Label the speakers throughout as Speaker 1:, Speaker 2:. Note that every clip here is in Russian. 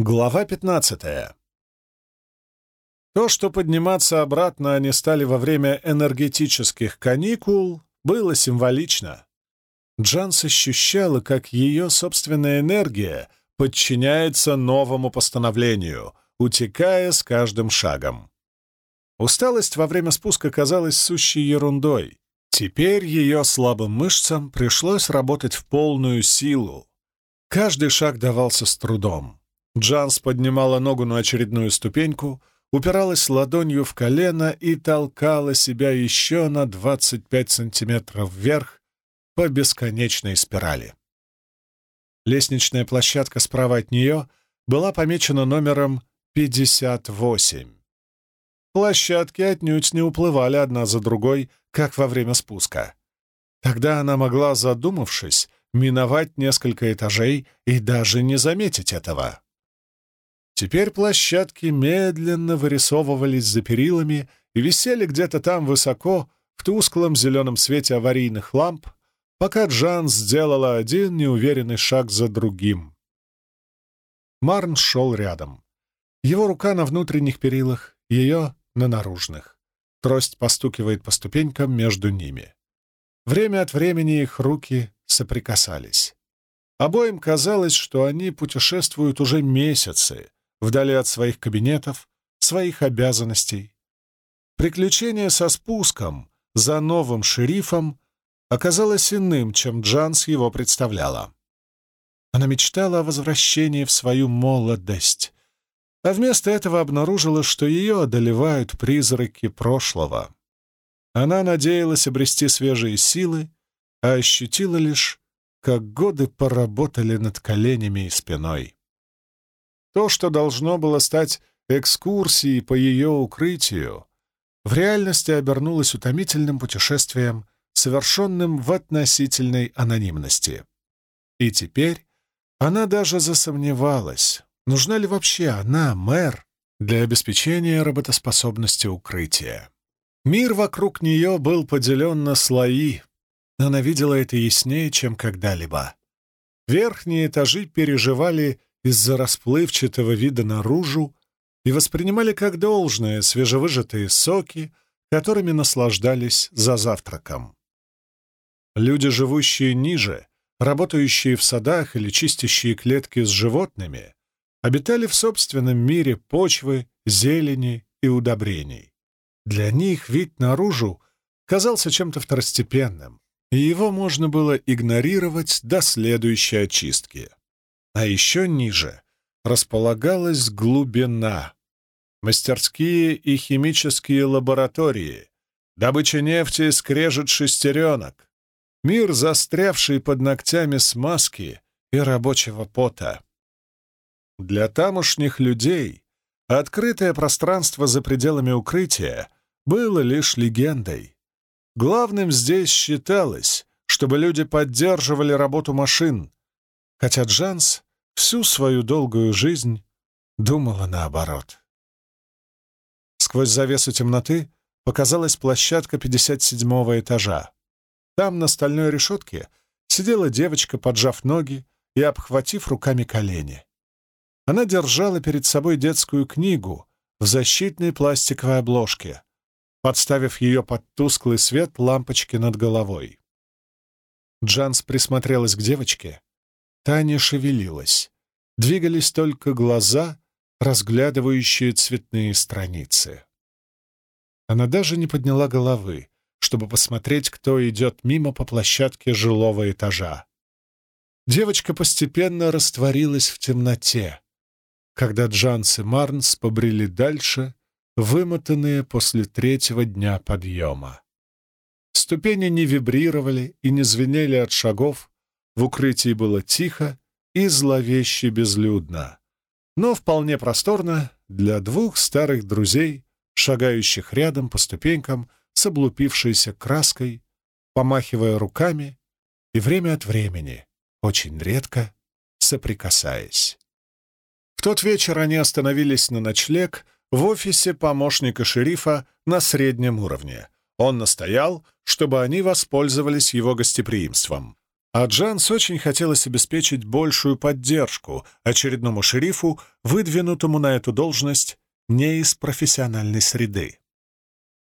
Speaker 1: Глава 15. То, что подниматься обратно они стали во время энергетических каникул, было символично. Джанс ощущала, как ее собственная энергия подчиняется новому постановлению, утекая с каждым шагом. Усталость во время спуска казалась сущей ерундой. Теперь ее слабым мышцам пришлось работать в полную силу. Каждый шаг давался с трудом. Джанс поднимала ногу на очередную ступеньку, упиралась ладонью в колено и толкала себя еще на 25 сантиметров вверх по бесконечной спирали. Лестничная площадка справа от нее была помечена номером 58. Площадки отнюдь не уплывали одна за другой, как во время спуска. Тогда она могла, задумавшись, миновать несколько этажей и даже не заметить этого. Теперь площадки медленно вырисовывались за перилами и висели где-то там высоко, в тусклом зеленом свете аварийных ламп, пока Джан сделала один неуверенный шаг за другим. Марн шел рядом. Его рука на внутренних перилах, ее на наружных. Трость постукивает по ступенькам между ними. Время от времени их руки соприкасались. Обоим казалось, что они путешествуют уже месяцы, вдали от своих кабинетов, своих обязанностей. Приключение со спуском за новым шерифом оказалось иным, чем Джанс его представляла. Она мечтала о возвращении в свою молодость, а вместо этого обнаружила, что ее одолевают призраки прошлого. Она надеялась обрести свежие силы, а ощутила лишь, как годы поработали над коленями и спиной. То, что должно было стать экскурсией по ее укрытию, в реальности обернулось утомительным путешествием, совершенным в относительной анонимности. И теперь она даже засомневалась, нужна ли вообще она, мэр, для обеспечения работоспособности укрытия. Мир вокруг нее был поделен на слои. Она видела это яснее, чем когда-либо. Верхние этажи переживали из-за расплывчатого вида наружу и воспринимали как должное свежевыжатые соки, которыми наслаждались за завтраком. Люди, живущие ниже, работающие в садах или чистящие клетки с животными, обитали в собственном мире почвы, зелени и удобрений. Для них вид наружу казался чем-то второстепенным, и его можно было игнорировать до следующей очистки. А еще ниже располагалась глубина. Мастерские и химические лаборатории, добыча нефти скрежет шестеренок, мир, застрявший под ногтями смазки и рабочего пота. Для тамошних людей открытое пространство за пределами укрытия было лишь легендой. Главным здесь считалось, чтобы люди поддерживали работу машин, хотя Джанс всю свою долгую жизнь думала наоборот. Сквозь завесу темноты показалась площадка 57-го этажа. Там, на стальной решетке, сидела девочка, поджав ноги и обхватив руками колени. Она держала перед собой детскую книгу в защитной пластиковой обложке, подставив ее под тусклый свет лампочки над головой. Джанс присмотрелась к девочке Та не шевелилась. Двигались только глаза, разглядывающие цветные страницы. Она даже не подняла головы, чтобы посмотреть, кто идет мимо по площадке жилого этажа. Девочка постепенно растворилась в темноте, когда Джанс и Марнс побрели дальше, вымотанные после третьего дня подъема. Ступени не вибрировали и не звенели от шагов, в укрытии было тихо и зловеще безлюдно, но вполне просторно для двух старых друзей, шагающих рядом по ступенькам с облупившейся краской, помахивая руками и время от времени, очень редко, соприкасаясь. В тот вечер они остановились на ночлег в офисе помощника шерифа на среднем уровне. Он настоял, чтобы они воспользовались его гостеприимством. А Джанс очень хотелось обеспечить большую поддержку очередному шерифу, выдвинутому на эту должность не из профессиональной среды.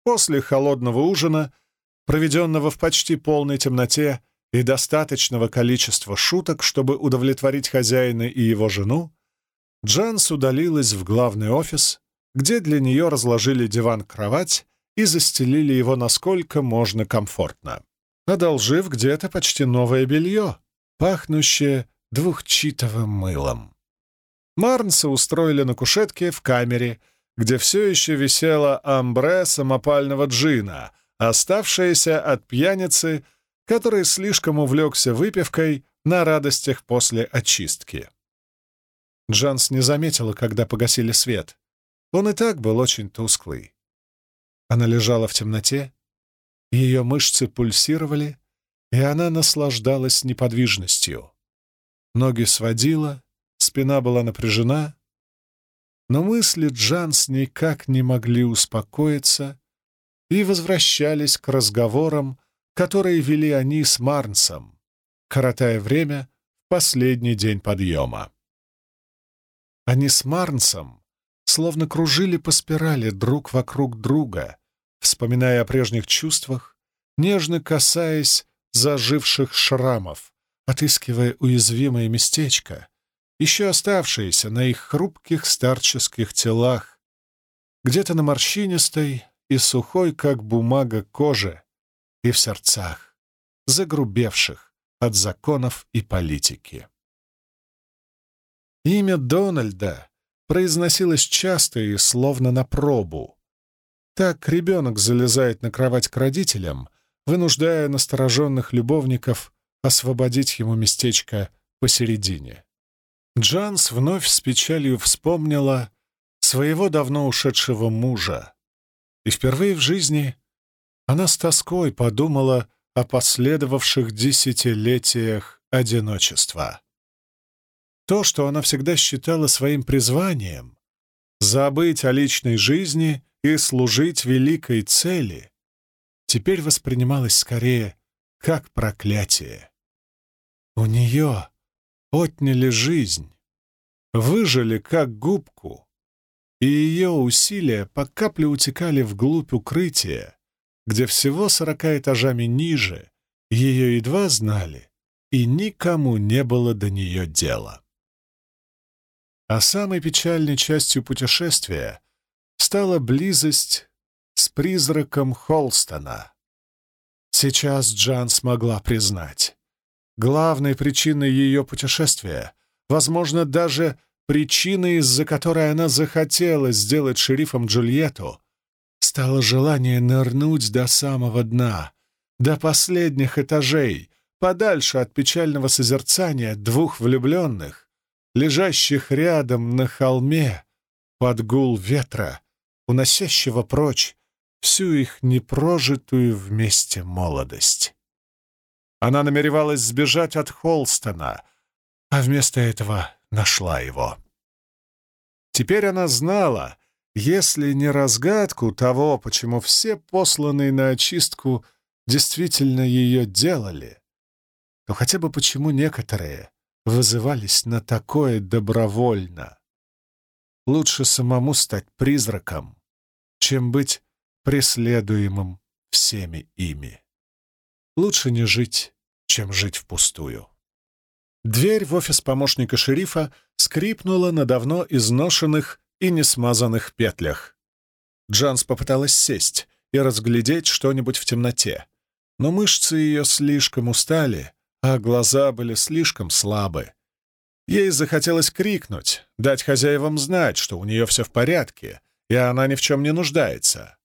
Speaker 1: После холодного ужина, проведенного в почти полной темноте и достаточного количества шуток, чтобы удовлетворить хозяина и его жену, Джанс удалилась в главный офис, где для нее разложили диван-кровать и застелили его насколько можно комфортно, одолжив где-то почти новое белье, пахнущее двухчитовым мылом. Марнса устроили на кушетке в камере, где все еще висела амбре самопального джина, оставшаяся от пьяницы, который слишком увлекся выпивкой на радостях после очистки. Джанс не заметила, когда погасили свет. Он и так был очень тусклый. Она лежала в темноте, ее мышцы пульсировали, и она наслаждалась неподвижностью. Ноги сводила, спина была напряжена, но мысли Джанс никак не могли успокоиться и возвращались к разговорам, которые вели они с Марнсом, коротая время в последний день подъема. Они с Марнсом словно кружили по спирали друг вокруг друга, вспоминая о прежних чувствах, нежно касаясь заживших шрамов, отыскивая уязвимое местечко, еще оставшееся на их хрупких старческих телах, где-то на морщинистой и сухой, как бумага, коже, и в сердцах, загрубевших от законов и политики. Имя Дональда произносилось часто и словно на пробу. Так ребенок залезает на кровать к родителям, вынуждая настороженных любовников освободить ему местечко посередине. Джанс вновь с печалью вспомнила своего давно ушедшего мужа, и впервые в жизни она с тоской подумала о последовавших десятилетиях одиночества. То, что она всегда считала своим призванием — забыть о личной жизни и служить великой цели — теперь воспринималось скорее как проклятие. У нее отняли жизнь, выжили как губку, и ее усилия по капле утекали вглубь укрытия, где всего сорока этажами ниже ее едва знали, и никому не было до нее дела. А самой печальной частью путешествия стала близость с призраком Холстона. Сейчас Джан смогла признать. Главной причиной ее путешествия, возможно, даже причиной, из-за которой она захотела сделать шерифом Джульетту, стало желание нырнуть до самого дна, до последних этажей, подальше от печального созерцания двух влюбленных, лежащих рядом на холме под гул ветра, уносящего прочь всю их непрожитую вместе молодость. Она намеревалась сбежать от Холстона, а вместо этого нашла его. Теперь она знала, если не разгадку того, почему все посланные на очистку действительно ее делали, то хотя бы почему некоторые вызывались на такое добровольно. Лучше самому стать призраком, чем быть преследуемым всеми ими. Лучше не жить, чем жить впустую. Дверь в офис помощника шерифа скрипнула на давно изношенных и несмазанных петлях. Джанс попыталась сесть и разглядеть что-нибудь в темноте, но мышцы ее слишком устали, а глаза были слишком слабы. Ей захотелось крикнуть, дать хозяевам знать, что у нее все в порядке, и она ни в чем не нуждается.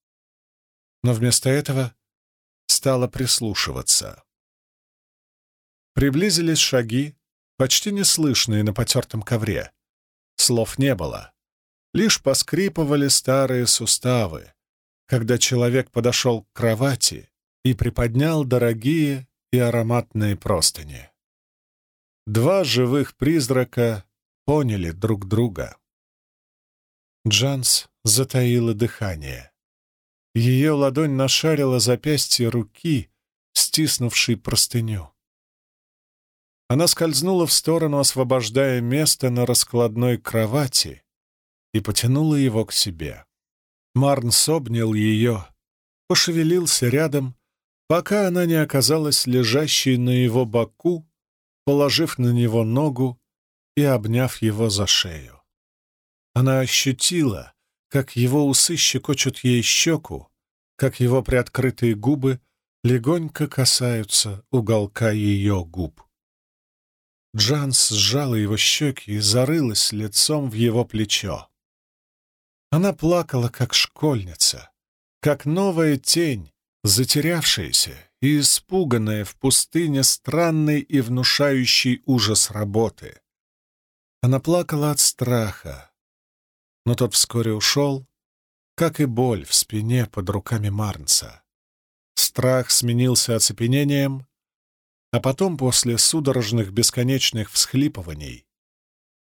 Speaker 1: Но вместо этого стала прислушиваться. Приблизились шаги, почти неслышные на потертом ковре. Слов не было. Лишь поскрипывали старые суставы, когда человек подошел к кровати и приподнял дорогие и ароматные простыни. Два живых призрака поняли друг друга. Джанс затаила дыхание. Ее ладонь нашарила запястье руки, стиснувшей простыню. Она скользнула в сторону, освобождая место на раскладной кровати, и потянула его к себе. Марнс обнял ее, пошевелился рядом, пока она не оказалась лежащей на его боку, положив на него ногу и обняв его за шею. Она ощутила, как его усы щекочут ей щеку, как его приоткрытые губы легонько касаются уголка ее губ. Джанс сжала его щеки и зарылась лицом в его плечо. Она плакала, как школьница, как новая тень, затерявшаяся и испуганная в пустыне странной и внушающей ужас работы. Она плакала от страха, но тот вскоре ушел, как и боль в спине под руками Марнса. Страх сменился оцепенением, а потом, после судорожных бесконечных всхлипываний,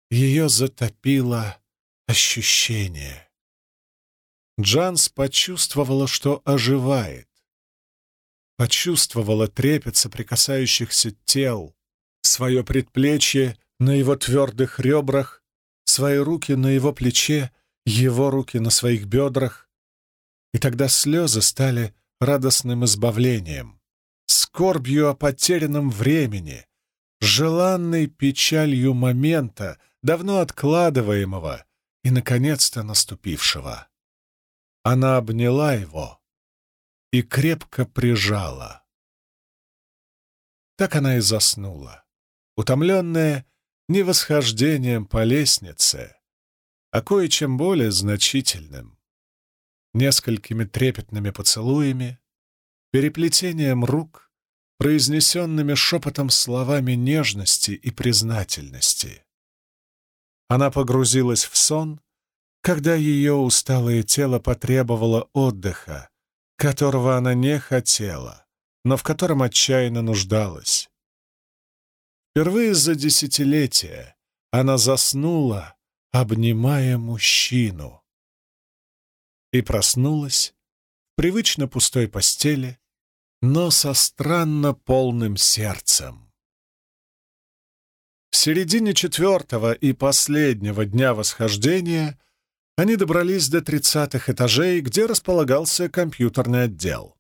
Speaker 1: ее затопило ощущение. Джанс почувствовала, что оживает. Почувствовала трепет соприкасающихся тел, свое предплечье на его твердых ребрах, свои руки на его плече, его руки на своих бедрах. И тогда слезы стали радостным избавлением, скорбью о потерянном времени, желанной печалью момента, давно откладываемого и, наконец-то, наступившего. Она обняла его и крепко прижала. Так она и заснула, утомленная не восхождением по лестнице, а кое-чем более значительным, несколькими трепетными поцелуями, переплетением рук, произнесенными шепотом словами нежности и признательности. Она погрузилась в сон, когда ее усталое тело потребовало отдыха, которого она не хотела, но в котором отчаянно нуждалась. Впервые за десятилетия она заснула, обнимая мужчину, и проснулась в привычно пустой постели, но со странно полным сердцем. В середине четвертого и последнего дня восхождения — они добрались до тридцатых этажей, где располагался компьютерный отдел.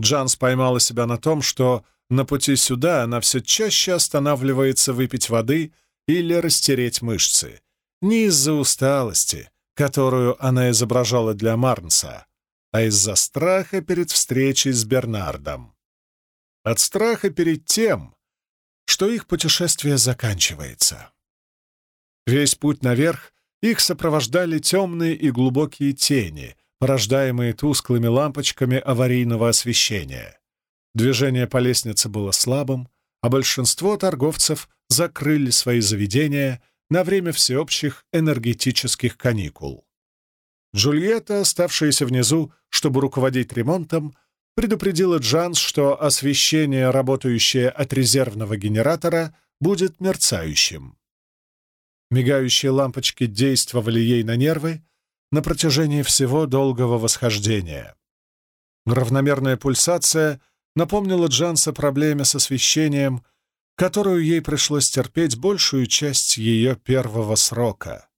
Speaker 1: Джанс поймала себя на том, что на пути сюда она все чаще останавливается выпить воды или растереть мышцы. Не из-за усталости, которую она изображала для Марнса, а из-за страха перед встречей с Бернардом. От страха перед тем, что их путешествие заканчивается. Весь путь наверх их сопровождали темные и глубокие тени, порождаемые тусклыми лампочками аварийного освещения. Движение по лестнице было слабым, а большинство торговцев закрыли свои заведения на время всеобщих энергетических каникул. Джульетта, оставшаяся внизу, чтобы руководить ремонтом, предупредила Джанс, что освещение, работающее от резервного генератора, будет мерцающим. Мигающие лампочки действовали ей на нервы на протяжении всего долгого восхождения. Равномерная пульсация напомнила Джанс проблеме с освещением, которую ей пришлось терпеть большую часть ее первого срока.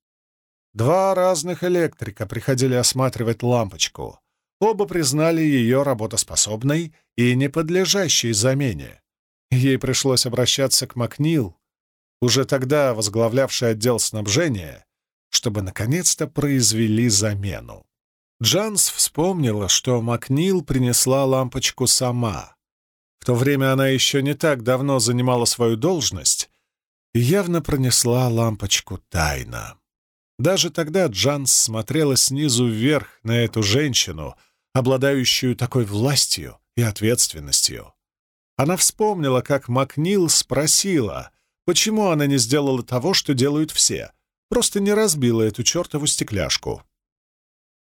Speaker 1: Два разных электрика приходили осматривать лампочку. Оба признали ее работоспособной и не подлежащей замене. Ей пришлось обращаться к Макнил, уже тогда возглавлявший отдел снабжения, чтобы наконец-то произвели замену. Джанс вспомнила, что Макнил принесла лампочку сама. В то время она еще не так давно занимала свою должность и явно пронесла лампочку тайно. Даже тогда Джанс смотрела снизу вверх на эту женщину, обладающую такой властью и ответственностью. Она вспомнила, как Макнил спросила, Почему она не сделала того, что делают все? Просто не разбила эту чертову стекляшку.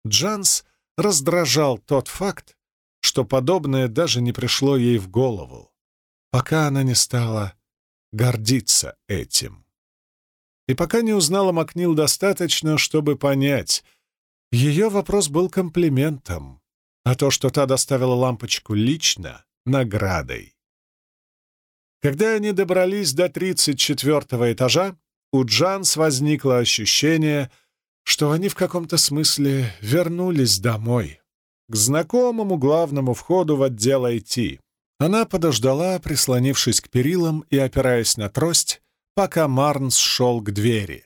Speaker 1: Джанс раздражал тот факт, что подобное даже не пришло ей в голову, пока она не стала гордиться этим. И пока не узнала Макнил достаточно, чтобы понять, ее вопрос был комплиментом, а то, что та доставила лампочку лично, — наградой. Когда они добрались до 34 этажа, у Джанс возникло ощущение, что они в каком-то смысле вернулись домой, к знакомому главному входу в отдел IT. Она подождала, прислонившись к перилам и опираясь на трость, пока Марнс шел к двери.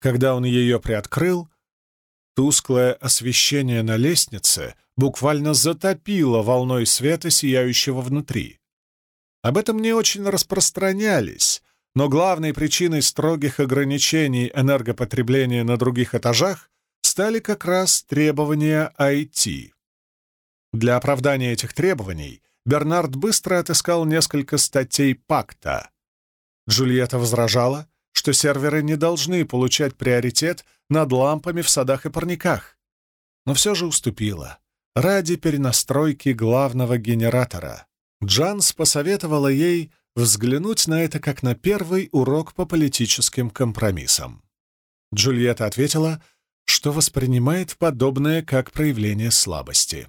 Speaker 1: Когда он ее приоткрыл, тусклое освещение на лестнице буквально затопило волной света, сияющего внутри. Об этом не очень распространялись, но главной причиной строгих ограничений энергопотребления на других этажах стали как раз требования IT. Для оправдания этих требований Бернард быстро отыскал несколько статей пакта. Джульетта возражала, что серверы не должны получать приоритет над лампами в садах и парниках, но все же уступила ради перенастройки главного генератора. Джанс посоветовала ей взглянуть на это как на первый урок по политическим компромиссам. Джульетта ответила, что воспринимает подобное как проявление слабости.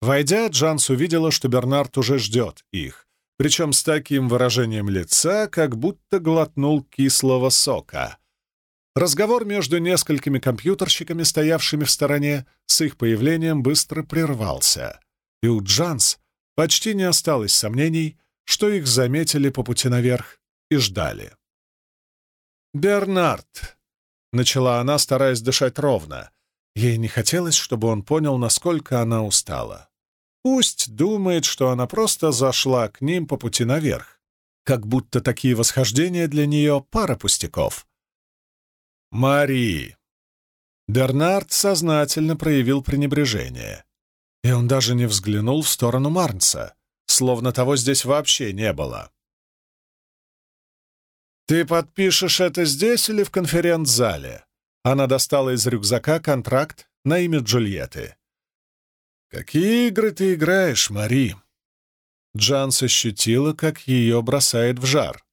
Speaker 1: Войдя, Джанс увидела, что Бернард уже ждет их, причем с таким выражением лица, как будто глотнул кислого сока. Разговор между несколькими компьютерщиками, стоявшими в стороне, с их появлением быстро прервался, и у Джанс почти не осталось сомнений, что их заметили по пути наверх и ждали. «Бернард!» — начала она, стараясь дышать ровно. Ей не хотелось, чтобы он понял, насколько она устала. Пусть думает, что она просто зашла к ним по пути наверх, как будто такие восхождения для нее — пара пустяков. «Мари!» Бернард сознательно проявил пренебрежение, и он даже не взглянул в сторону Марнса, словно того здесь вообще не было. «Ты подпишешь это здесь или в конференц-зале?» Она достала из рюкзака контракт на имя Джульетты. «Какие игры ты играешь, Мари?» Джанс ощутила, как ее бросает в жар.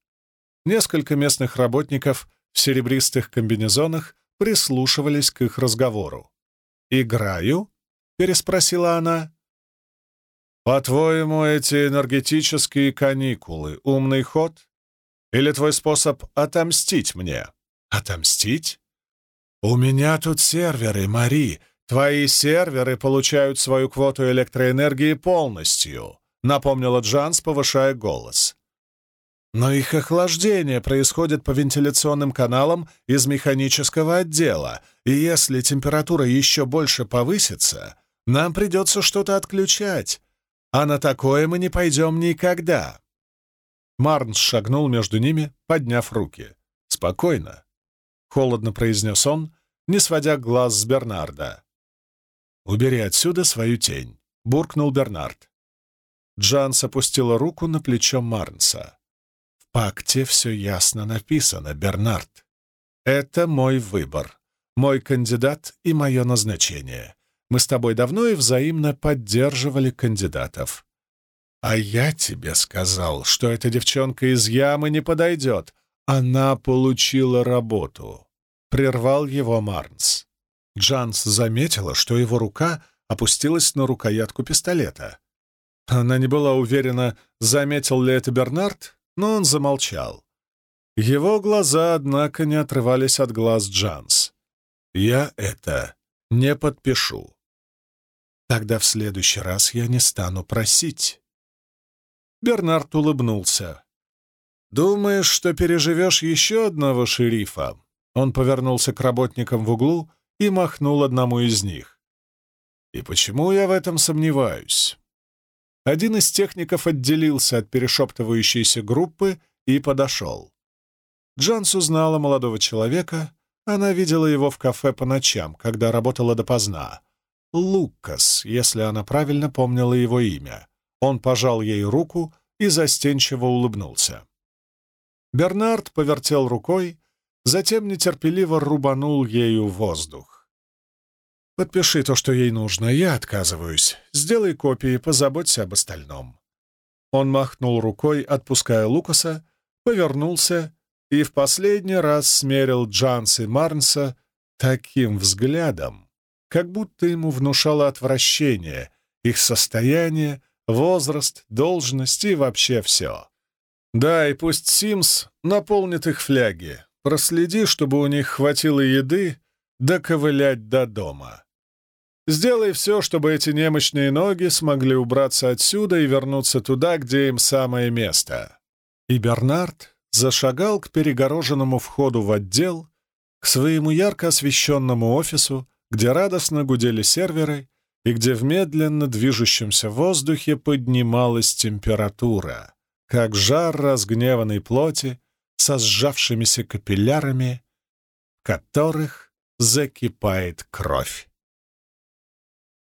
Speaker 1: Несколько местных работников в серебристых комбинезонах прислушивались к их разговору. «Играю?» — переспросила она. «По-твоему, эти энергетические каникулы — умный ход? Или твой способ отомстить мне?» «Отомстить?» «У меня тут серверы, Мари, «Твои серверы получают свою квоту электроэнергии полностью», — напомнила Джанс, повышая голос. «Но их охлаждение происходит по вентиляционным каналам из механического отдела, и если температура еще больше повысится, нам придется что-то отключать, а на такое мы не пойдем никогда». Марнс шагнул между ними, подняв руки. «Спокойно», — холодно произнес он, не сводя глаз с Бернарда. «Убери отсюда свою тень», — буркнул Бернард. Джанс опустила руку на плечо Марнса. «В пакте все ясно написано, Бернард. Это мой выбор, мой кандидат и мое назначение. Мы с тобой давно и взаимно поддерживали кандидатов. А я тебе сказал, что эта девчонка из ямы не подойдет. Она получила работу», — прервал его Марнс. Джанс заметила, что его рука опустилась на рукоятку пистолета. Она не была уверена, заметил ли это Бернард, но он замолчал. Его глаза, однако, не отрывались от глаз Джанс. «Я это не подпишу. Тогда в следующий раз я не стану просить». Бернард улыбнулся. «Думаешь, что переживешь еще одного шерифа?» Он повернулся к работникам в углу и махнул одному из них. И почему я в этом сомневаюсь? Один из техников отделился от перешептывающейся группы и подошел. Джанс узнала молодого человека, она видела его в кафе по ночам, когда работала допоздна. Лукас, если она правильно помнила его имя. Он пожал ей руку и застенчиво улыбнулся. Бернард повертел рукой, затем нетерпеливо рубанул ею воздух. «Подпиши то, что ей нужно, я отказываюсь. Сделай копии, позаботься об остальном». Он махнул рукой, отпуская Лукаса, повернулся и в последний раз смерил Джанс и Марнса таким взглядом, как будто ему внушало отвращение их состояние, возраст, должность и вообще все. Да, и пусть Симс наполнит их фляги. Проследи, чтобы у них хватило еды доковылять до дома. Сделай все, чтобы эти немощные ноги смогли убраться отсюда и вернуться туда, где им самое место. И Бернард зашагал к перегороженному входу в отдел, к своему ярко освещенному офису, где радостно гудели серверы и где в медленно движущемся воздухе поднималась температура, как жар разгневанной плоти со сжавшимися капиллярами, в которых закипает кровь.